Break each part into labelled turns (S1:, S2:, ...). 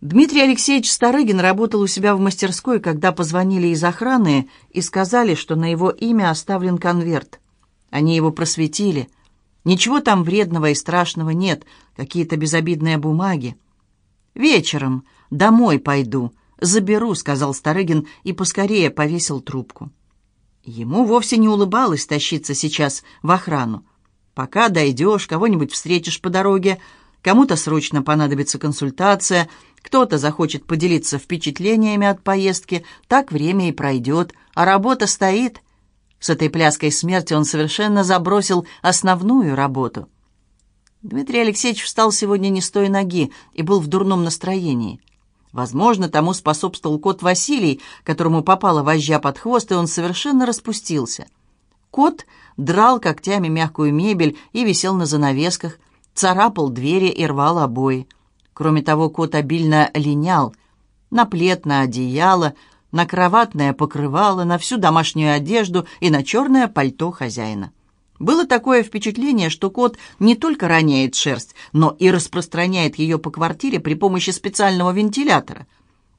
S1: Дмитрий Алексеевич Старыгин работал у себя в мастерской, когда позвонили из охраны и сказали, что на его имя оставлен конверт. Они его просветили. Ничего там вредного и страшного нет, какие-то безобидные бумаги. «Вечером домой пойду, заберу», — сказал Старыгин и поскорее повесил трубку. Ему вовсе не улыбалось тащиться сейчас в охрану. Пока дойдешь, кого-нибудь встретишь по дороге, кому-то срочно понадобится консультация — кто-то захочет поделиться впечатлениями от поездки, так время и пройдет, а работа стоит. С этой пляской смерти он совершенно забросил основную работу. Дмитрий Алексеевич встал сегодня не с той ноги и был в дурном настроении. Возможно, тому способствовал кот Василий, которому попала вожжа под хвост, и он совершенно распустился. Кот драл когтями мягкую мебель и висел на занавесках, царапал двери и рвал обои. Кроме того, кот обильно линял. На плед, на одеяло, на кроватное покрывало, на всю домашнюю одежду и на черное пальто хозяина. Было такое впечатление, что кот не только роняет шерсть, но и распространяет ее по квартире при помощи специального вентилятора.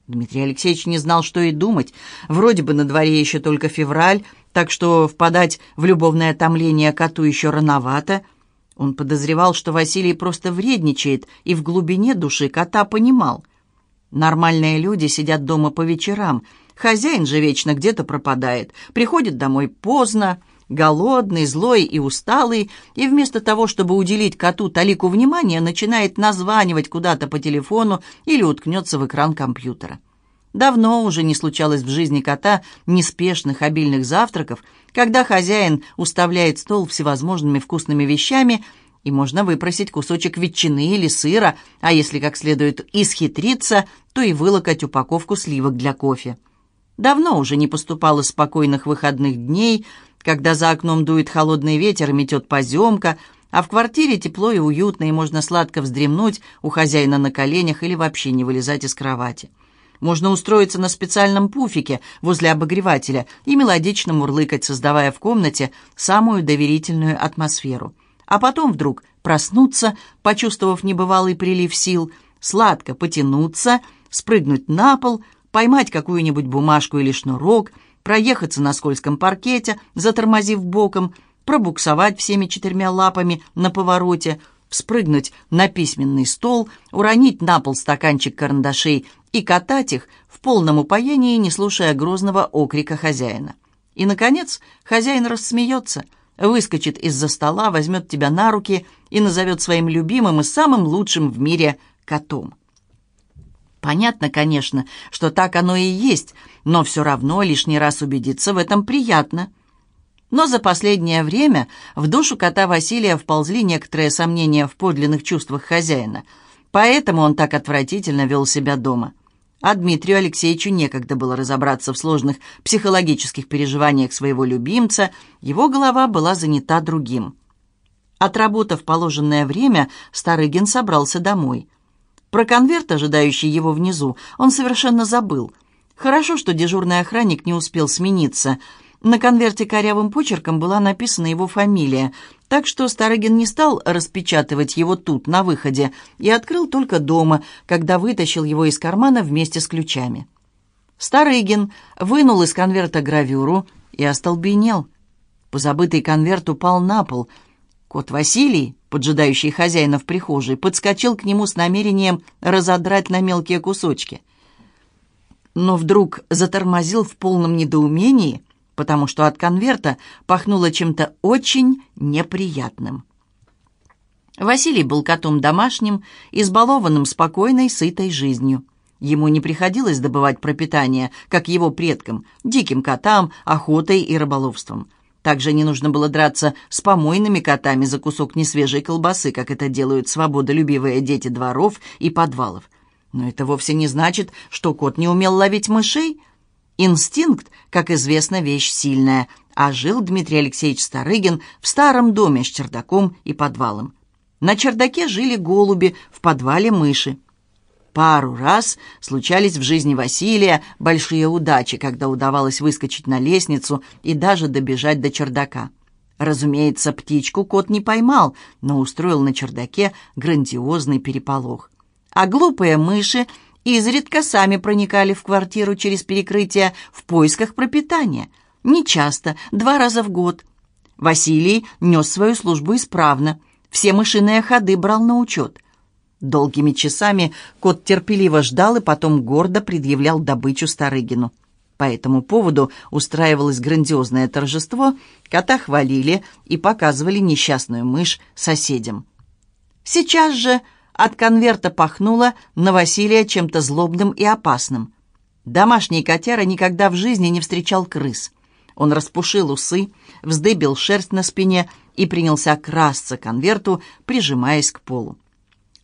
S1: Дмитрий Алексеевич не знал, что и думать. Вроде бы на дворе еще только февраль, так что впадать в любовное томление коту еще рановато – он подозревал, что Василий просто вредничает, и в глубине души кота понимал. Нормальные люди сидят дома по вечерам. Хозяин же вечно где-то пропадает, приходит домой поздно, голодный, злой и усталый, и вместо того, чтобы уделить коту талику внимания, начинает названивать куда-то по телефону или уткнется в экран компьютера. Давно уже не случалось в жизни кота неспешных обильных завтраков, когда хозяин уставляет стол всевозможными вкусными вещами, и можно выпросить кусочек ветчины или сыра, а если как следует исхитриться, то и вылокать упаковку сливок для кофе. Давно уже не поступало спокойных выходных дней, когда за окном дует холодный ветер и метет поземка, а в квартире тепло и уютно, и можно сладко вздремнуть у хозяина на коленях или вообще не вылезать из кровати. Можно устроиться на специальном пуфике возле обогревателя и мелодично мурлыкать, создавая в комнате самую доверительную атмосферу. А потом вдруг проснуться, почувствовав небывалый прилив сил, сладко потянуться, спрыгнуть на пол, поймать какую-нибудь бумажку или шнурок, проехаться на скользком паркете, затормозив боком, пробуксовать всеми четырьмя лапами на повороте, спрыгнуть на письменный стол, уронить на пол стаканчик карандашей и катать их в полном упоении, не слушая грозного окрика хозяина. И, наконец, хозяин рассмеется, выскочит из-за стола, возьмет тебя на руки и назовет своим любимым и самым лучшим в мире котом. Понятно, конечно, что так оно и есть, но все равно лишний раз убедиться в этом приятно. Но за последнее время в душу кота Василия вползли некоторые сомнения в подлинных чувствах хозяина, поэтому он так отвратительно вел себя дома а Дмитрию Алексеевичу некогда было разобраться в сложных психологических переживаниях своего любимца, его голова была занята другим. Отработав положенное время, Старыгин собрался домой. Про конверт, ожидающий его внизу, он совершенно забыл. Хорошо, что дежурный охранник не успел смениться – на конверте корявым почерком была написана его фамилия, так что Старыгин не стал распечатывать его тут, на выходе, и открыл только дома, когда вытащил его из кармана вместе с ключами. Старыгин вынул из конверта гравюру и остолбенел. Позабытый конверт упал на пол. Кот Василий, поджидающий хозяина в прихожей, подскочил к нему с намерением разодрать на мелкие кусочки. Но вдруг затормозил в полном недоумении — потому что от конверта пахнуло чем-то очень неприятным. Василий был котом домашним, избалованным спокойной, сытой жизнью. Ему не приходилось добывать пропитание, как его предкам, диким котам, охотой и рыболовством. Также не нужно было драться с помойными котами за кусок несвежей колбасы, как это делают свободолюбивые дети дворов и подвалов. Но это вовсе не значит, что кот не умел ловить мышей – Инстинкт, как известно, вещь сильная, а жил Дмитрий Алексеевич Старыгин в старом доме с чердаком и подвалом. На чердаке жили голуби, в подвале мыши. Пару раз случались в жизни Василия большие удачи, когда удавалось выскочить на лестницу и даже добежать до чердака. Разумеется, птичку кот не поймал, но устроил на чердаке грандиозный переполох. А глупые мыши изредка сами проникали в квартиру через перекрытие в поисках пропитания. Не часто, два раза в год. Василий нес свою службу исправно, все мышиные ходы брал на учет. Долгими часами кот терпеливо ждал и потом гордо предъявлял добычу Старыгину. По этому поводу устраивалось грандиозное торжество, кота хвалили и показывали несчастную мышь соседям. Сейчас же от конверта пахнуло на Василия чем-то злобным и опасным. Домашний котяра никогда в жизни не встречал крыс. Он распушил усы, вздыбил шерсть на спине и принялся красться конверту, прижимаясь к полу.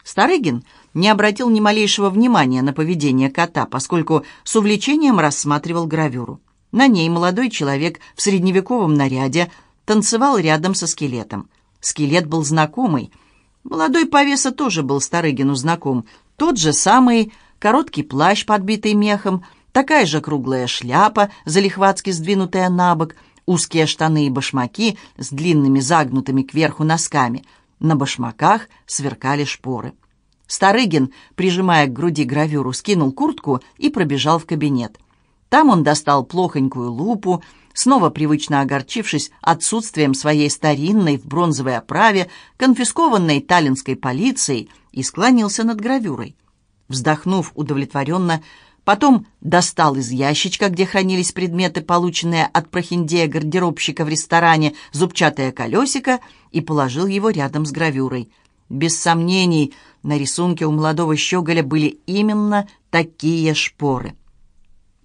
S1: Старыгин не обратил ни малейшего внимания на поведение кота, поскольку с увлечением рассматривал гравюру. На ней молодой человек в средневековом наряде танцевал рядом со скелетом. Скелет был знакомый. Молодой повеса тоже был Старыгину знаком. Тот же самый короткий плащ, подбитый мехом, такая же круглая шляпа, залихватски сдвинутая на бок, узкие штаны и башмаки с длинными загнутыми кверху носками — на башмаках сверкали шпоры. Старыгин, прижимая к груди гравюру, скинул куртку и пробежал в кабинет. Там он достал плохонькую лупу, снова привычно огорчившись отсутствием своей старинной в бронзовой оправе, конфискованной таллинской полицией, и склонился над гравюрой. Вздохнув удовлетворенно, Потом достал из ящичка, где хранились предметы, полученные от прохиндея-гардеробщика в ресторане, зубчатое колесико и положил его рядом с гравюрой. Без сомнений, на рисунке у молодого щеголя были именно такие шпоры.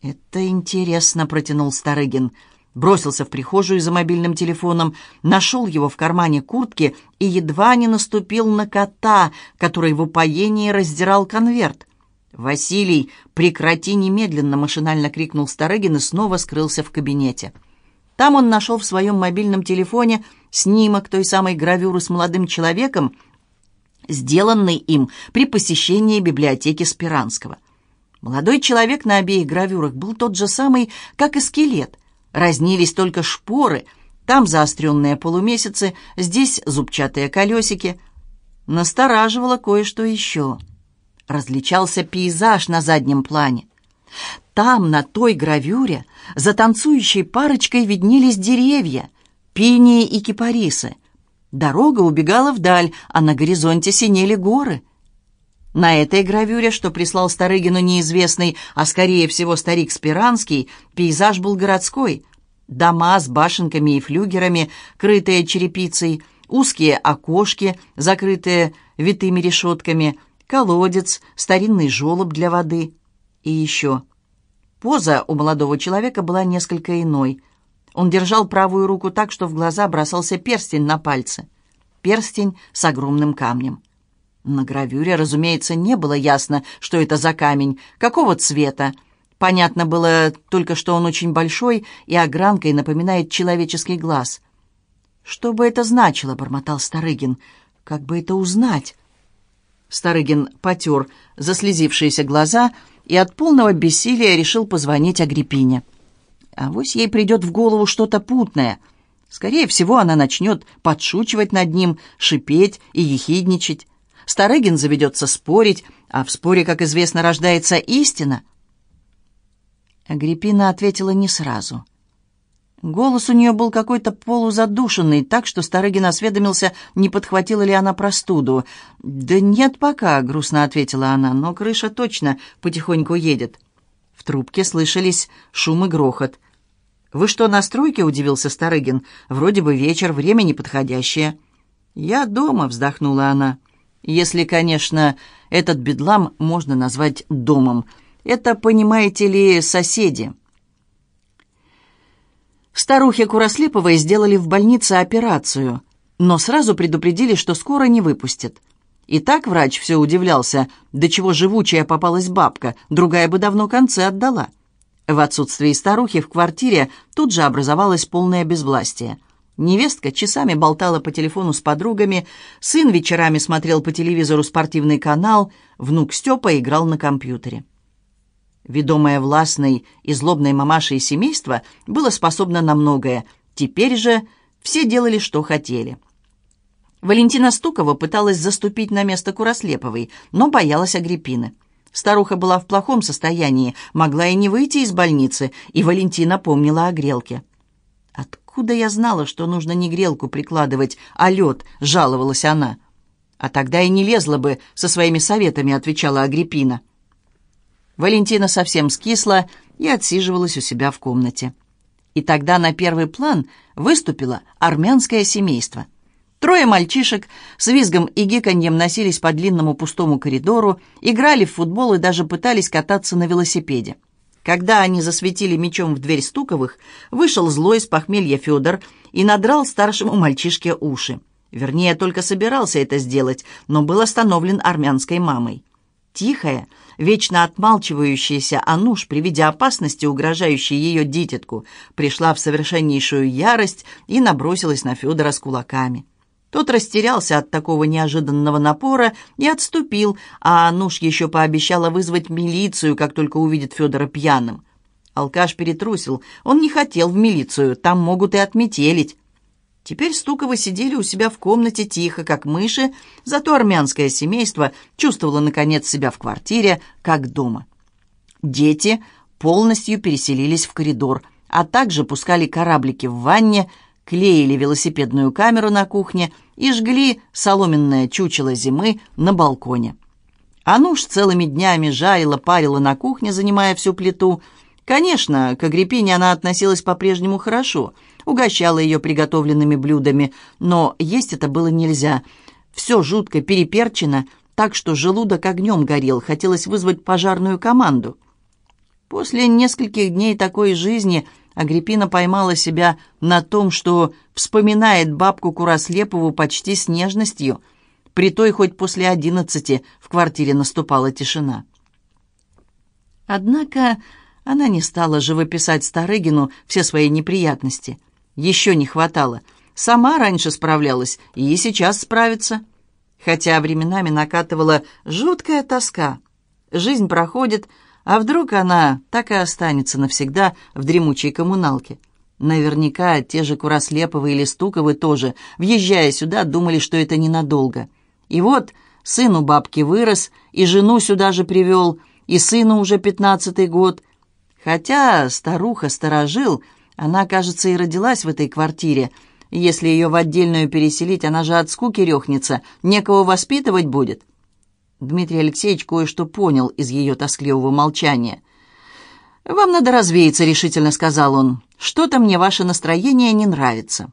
S1: «Это интересно», — протянул Старыгин. Бросился в прихожую за мобильным телефоном, нашел его в кармане куртки и едва не наступил на кота, который в упоении раздирал конверт. «Василий, прекрати немедленно!» — машинально крикнул Старыгин и снова скрылся в кабинете. Там он нашел в своем мобильном телефоне снимок той самой гравюры с молодым человеком, сделанный им при посещении библиотеки Спиранского. Молодой человек на обеих гравюрах был тот же самый, как и скелет. Разнились только шпоры, там заостренные полумесяцы, здесь зубчатые колесики. Настораживало кое-что еще — различался пейзаж на заднем плане. Там, на той гравюре, за танцующей парочкой виднелись деревья, пинии и кипарисы. Дорога убегала вдаль, а на горизонте синели горы. На этой гравюре, что прислал Старыгину неизвестный, а скорее всего старик Спиранский, пейзаж был городской. Дома с башенками и флюгерами, крытые черепицей, узкие окошки, закрытые витыми решетками — колодец, старинный желоб для воды. И еще. Поза у молодого человека была несколько иной. Он держал правую руку так, что в глаза бросался перстень на пальце. Перстень с огромным камнем. На гравюре, разумеется, не было ясно, что это за камень, какого цвета. Понятно было только, что он очень большой и огранкой напоминает человеческий глаз. «Что бы это значило?» — бормотал Старыгин. «Как бы это узнать?» Старыгин потер заслезившиеся глаза и от полного бессилия решил позвонить Агриппине. Авось ей придет в голову что-то путное. Скорее всего, она начнет подшучивать над ним, шипеть и ехидничать. Старыгин заведется спорить, а в споре, как известно, рождается истина. Агриппина ответила не сразу — Голос у нее был какой-то полузадушенный, так что Старыгин осведомился, не подхватила ли она простуду. «Да нет пока», — грустно ответила она, — «но крыша точно потихоньку едет». В трубке слышались шум и грохот. «Вы что, на стройке?» — удивился Старыгин. «Вроде бы вечер, время неподходящее». «Я дома», — вздохнула она. «Если, конечно, этот бедлам можно назвать домом. Это, понимаете ли, соседи». Старухе Курослеповой сделали в больнице операцию, но сразу предупредили, что скоро не выпустят. И так врач все удивлялся, до чего живучая попалась бабка, другая бы давно концы отдала. В отсутствии старухи в квартире тут же образовалось полное безвластие. Невестка часами болтала по телефону с подругами, сын вечерами смотрел по телевизору спортивный канал, внук Степа играл на компьютере. Ведомое властной и злобной мамашей семейство было способно на многое. Теперь же все делали, что хотели. Валентина Стукова пыталась заступить на место Курослеповой, но боялась Агриппины. Старуха была в плохом состоянии, могла и не выйти из больницы, и Валентина помнила о грелке. «Откуда я знала, что нужно не грелку прикладывать, а лед?» — жаловалась она. «А тогда и не лезла бы со своими советами», — отвечала Агриппина. Валентина совсем скисла и отсиживалась у себя в комнате. И тогда на первый план выступило армянское семейство. Трое мальчишек с визгом и гиканьем носились по длинному пустому коридору, играли в футбол и даже пытались кататься на велосипеде. Когда они засветили мечом в дверь Стуковых, вышел злой с похмелья Федор и надрал старшему мальчишке уши. Вернее, только собирался это сделать, но был остановлен армянской мамой. Тихая, вечно отмалчивающаяся Ануш при виде опасности, угрожающей ее дитятку, пришла в совершеннейшую ярость и набросилась на Федора с кулаками. Тот растерялся от такого неожиданного напора и отступил, а Ануш еще пообещала вызвать милицию, как только увидит Федора пьяным. Алкаш перетрусил. Он не хотел в милицию, там могут и отметелить. Теперь Стуковы сидели у себя в комнате тихо, как мыши, зато армянское семейство чувствовало, наконец, себя в квартире, как дома. Дети полностью переселились в коридор, а также пускали кораблики в ванне, клеили велосипедную камеру на кухне и жгли соломенное чучело зимы на балконе. Ануш целыми днями жарила, парила на кухне, занимая всю плиту. Конечно, к Агриппине она относилась по-прежнему хорошо, угощала ее приготовленными блюдами, но есть это было нельзя. Все жутко переперчено, так что желудок огнем горел, хотелось вызвать пожарную команду. После нескольких дней такой жизни – Агриппина поймала себя на том, что вспоминает бабку Курослепову почти с нежностью. При той хоть после одиннадцати в квартире наступала тишина. Однако она не стала живописать Старыгину все свои неприятности. Еще не хватало. Сама раньше справлялась и сейчас справится. Хотя временами накатывала жуткая тоска. Жизнь проходит, а вдруг она так и останется навсегда в дремучей коммуналке? Наверняка те же Курослеповы или Стуковы тоже, въезжая сюда, думали, что это ненадолго. И вот сын у бабки вырос, и жену сюда же привел, и сыну уже пятнадцатый год. Хотя старуха сторожил, она, кажется, и родилась в этой квартире. Если ее в отдельную переселить, она же от скуки рехнется, некого воспитывать будет. Дмитрий Алексеевич кое-что понял из ее тоскливого молчания. «Вам надо развеяться», — решительно сказал он. «Что-то мне ваше настроение не нравится».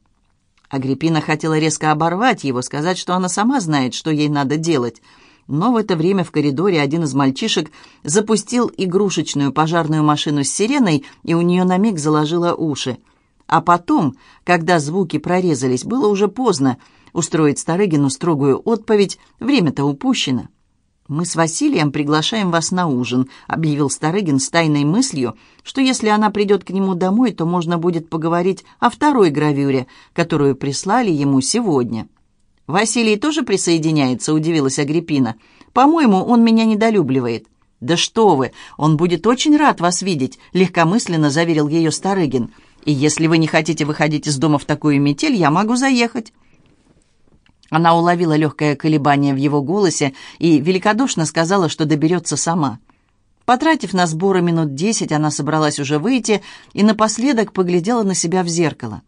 S1: Агриппина хотела резко оборвать его, сказать, что она сама знает, что ей надо делать. Но в это время в коридоре один из мальчишек запустил игрушечную пожарную машину с сиреной, и у нее на миг заложило уши. А потом, когда звуки прорезались, было уже поздно устроить Старыгину строгую отповедь, время-то упущено. «Мы с Василием приглашаем вас на ужин», — объявил Старыгин с тайной мыслью, что если она придет к нему домой, то можно будет поговорить о второй гравюре, которую прислали ему сегодня. «Василий тоже присоединяется?» — удивилась Агриппина. «По-моему, он меня недолюбливает». «Да что вы! Он будет очень рад вас видеть», — легкомысленно заверил ее Старыгин. «И если вы не хотите выходить из дома в такую метель, я могу заехать». Она уловила легкое колебание в его голосе и великодушно сказала, что доберется сама. Потратив на сборы минут десять, она собралась уже выйти и напоследок поглядела на себя в зеркало.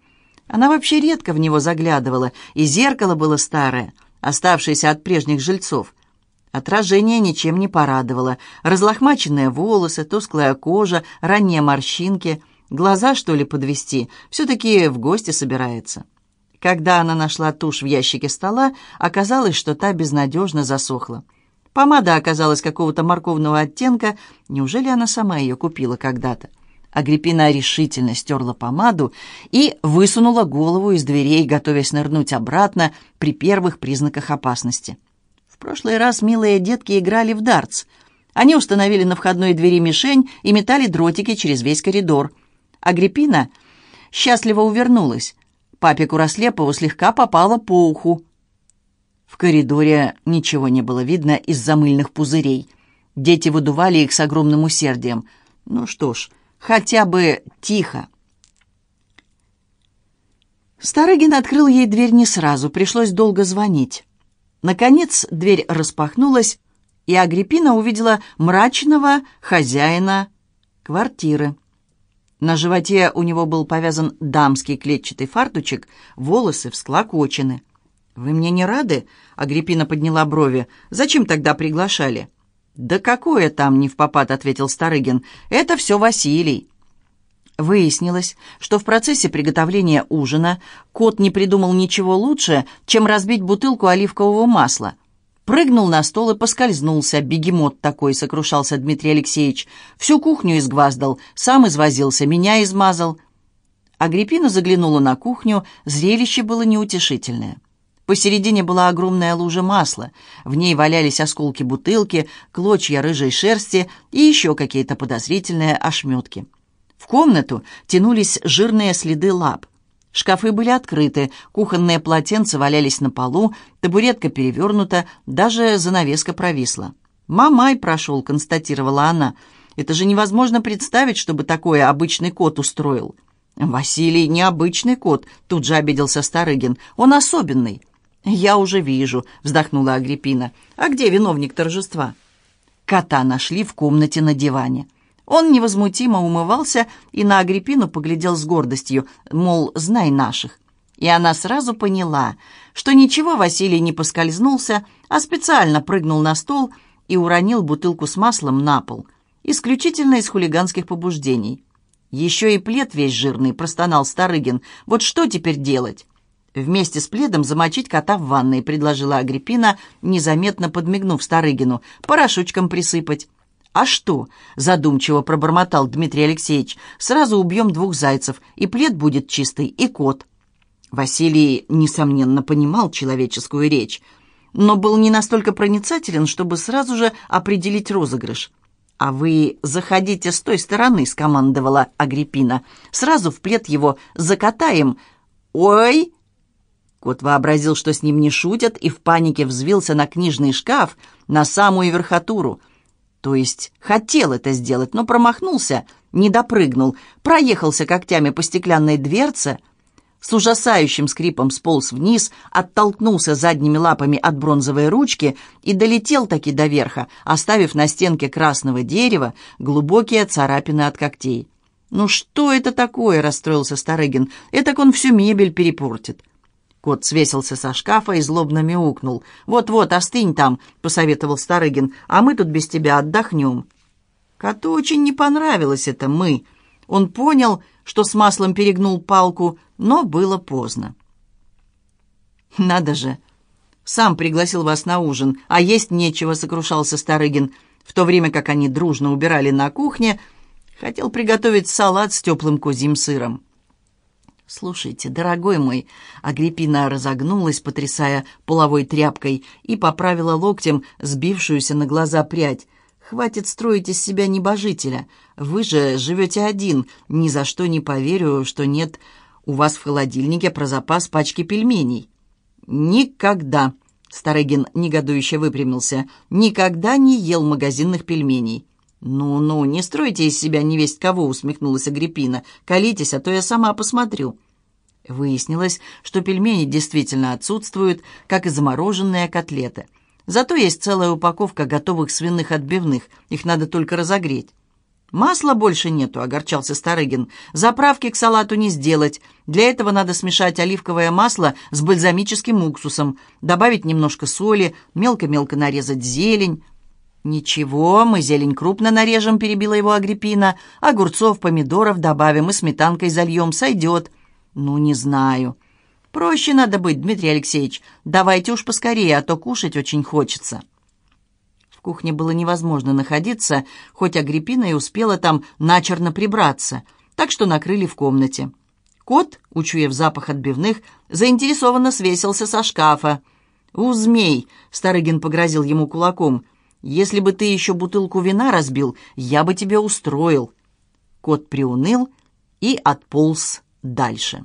S1: Она вообще редко в него заглядывала, и зеркало было старое, оставшееся от прежних жильцов. Отражение ничем не порадовало. Разлохмаченные волосы, тусклая кожа, ранние морщинки. Глаза, что ли, подвести? Все-таки в гости собирается. Когда она нашла тушь в ящике стола, оказалось, что та безнадежно засохла. Помада оказалась какого-то морковного оттенка. Неужели она сама ее купила когда-то? Агриппина решительно стерла помаду и высунула голову из дверей, готовясь нырнуть обратно при первых признаках опасности. В прошлый раз милые детки играли в дартс. Они установили на входной двери мишень и метали дротики через весь коридор. Агриппина счастливо увернулась. Папе Курослепову слегка попало по уху. В коридоре ничего не было видно из-за мыльных пузырей. Дети выдували их с огромным усердием. Ну что ж, хотя бы тихо. Старыгин открыл ей дверь не сразу, пришлось долго звонить. Наконец дверь распахнулась, и Агриппина увидела мрачного хозяина квартиры. На животе у него был повязан дамский клетчатый фартучек, волосы всклокочены. «Вы мне не рады?» — Агриппина подняла брови. «Зачем тогда приглашали?» «Да какое там не в попад», — ответил Старыгин. «Это все Василий». Выяснилось, что в процессе приготовления ужина кот не придумал ничего лучше, чем разбить бутылку оливкового масла. Прыгнул на стол и поскользнулся. Бегемот такой, сокрушался Дмитрий Алексеевич. Всю кухню изгваздал, сам извозился, меня измазал. Агриппина заглянула на кухню, зрелище было неутешительное. Посередине была огромная лужа масла. В ней валялись осколки бутылки, клочья рыжей шерсти и еще какие-то подозрительные ошметки. В комнату тянулись жирные следы лап. Шкафы были открыты, кухонные полотенца валялись на полу, табуретка перевернута, даже занавеска провисла. «Мамай прошел», — констатировала она. «Это же невозможно представить, чтобы такое обычный кот устроил». «Василий необычный кот», — тут же обиделся Старыгин. «Он особенный». «Я уже вижу», — вздохнула Агриппина. «А где виновник торжества?» Кота нашли в комнате на диване. Он невозмутимо умывался и на Агриппину поглядел с гордостью, мол, знай наших. И она сразу поняла, что ничего Василий не поскользнулся, а специально прыгнул на стол и уронил бутылку с маслом на пол, исключительно из хулиганских побуждений. «Еще и плед весь жирный», — простонал Старыгин. «Вот что теперь делать?» «Вместе с пледом замочить кота в ванной», — предложила Агриппина, незаметно подмигнув Старыгину. «Порошочком присыпать». «А что?» — задумчиво пробормотал Дмитрий Алексеевич. «Сразу убьем двух зайцев, и плед будет чистый, и кот». Василий, несомненно, понимал человеческую речь, но был не настолько проницателен, чтобы сразу же определить розыгрыш. «А вы заходите с той стороны», — скомандовала Агриппина. «Сразу в плед его закатаем». «Ой!» Кот вообразил, что с ним не шутят, и в панике взвился на книжный шкаф, на самую верхотуру — то есть хотел это сделать, но промахнулся, не допрыгнул, проехался когтями по стеклянной дверце, с ужасающим скрипом сполз вниз, оттолкнулся задними лапами от бронзовой ручки и долетел таки до верха, оставив на стенке красного дерева глубокие царапины от когтей. «Ну что это такое?» — расстроился Старыгин. «Этак он всю мебель перепортит». Кот свесился со шкафа и злобно мяукнул. «Вот-вот, остынь там», — посоветовал Старыгин, «а мы тут без тебя отдохнем». Коту очень не понравилось это «мы». Он понял, что с маслом перегнул палку, но было поздно. «Надо же! Сам пригласил вас на ужин, а есть нечего», — сокрушался Старыгин, в то время как они дружно убирали на кухне, хотел приготовить салат с теплым козьим сыром. «Слушайте, дорогой мой...» Агриппина разогнулась, потрясая половой тряпкой, и поправила локтем сбившуюся на глаза прядь. «Хватит строить из себя небожителя. Вы же живете один. Ни за что не поверю, что нет у вас в холодильнике про запас пачки пельменей». «Никогда!» — Старыгин негодующе выпрямился. «Никогда не ел магазинных пельменей». «Ну-ну, не стройте из себя невесть кого», — усмехнулась Агриппина. «Колитесь, а то я сама посмотрю». Выяснилось, что пельмени действительно отсутствуют, как и замороженные котлеты. Зато есть целая упаковка готовых свиных отбивных, их надо только разогреть. «Масла больше нету», — огорчался Старыгин. «Заправки к салату не сделать. Для этого надо смешать оливковое масло с бальзамическим уксусом, добавить немножко соли, мелко-мелко нарезать зелень». «Ничего, мы зелень крупно нарежем», — перебила его Агриппина. «Огурцов, помидоров добавим и сметанкой зальем, сойдет». «Ну, не знаю». «Проще надо быть, Дмитрий Алексеевич. Давайте уж поскорее, а то кушать очень хочется». В кухне было невозможно находиться, хоть Агриппина и успела там начерно прибраться, так что накрыли в комнате. Кот, учуяв запах отбивных, заинтересованно свесился со шкафа. «У, змей!» — Старыгин погрозил ему кулаком. Если бы ты еще бутылку вина разбил, я бы тебе устроил». Кот приуныл и отполз дальше.